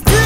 que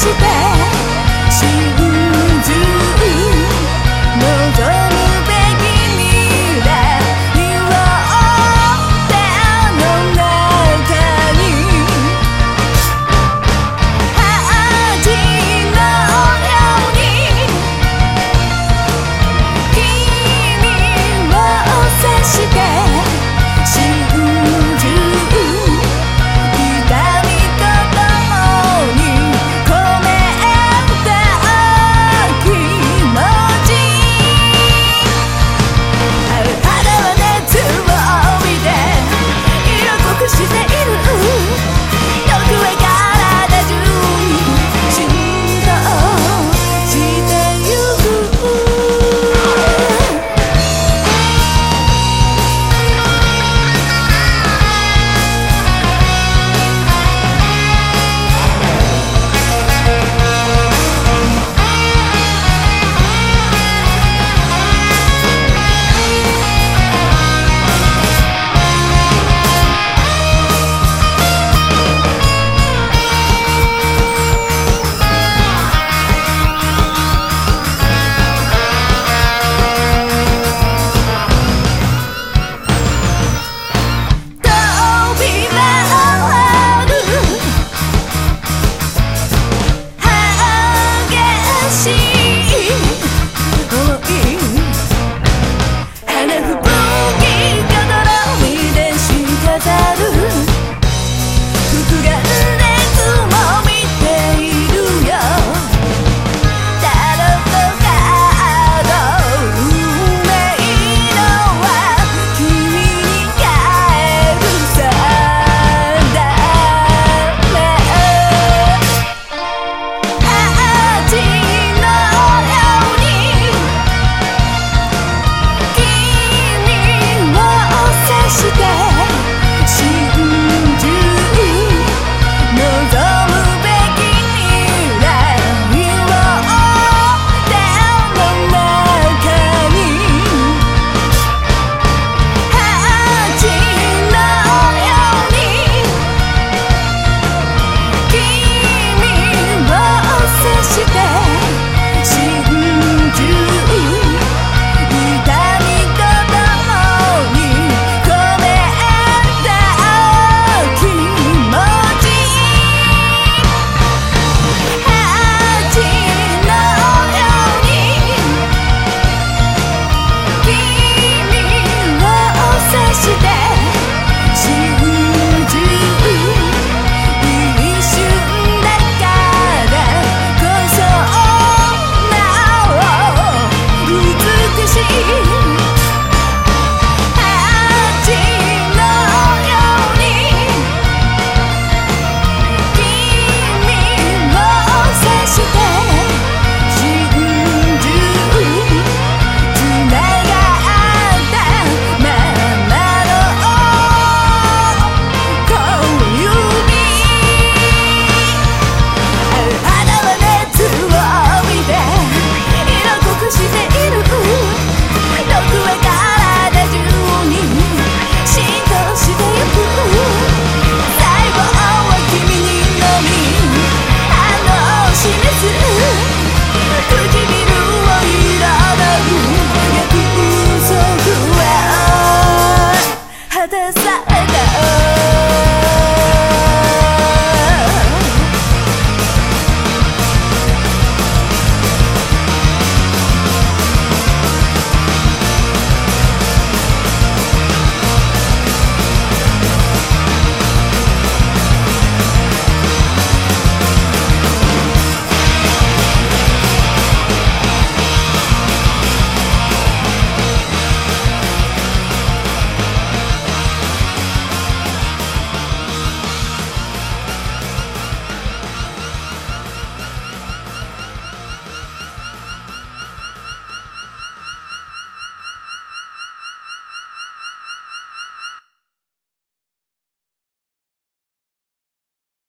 して